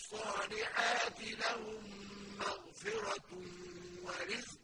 الصَّالِحَاتِ لَهُم مَّغْفِرَةٌ وَرِزْقٌ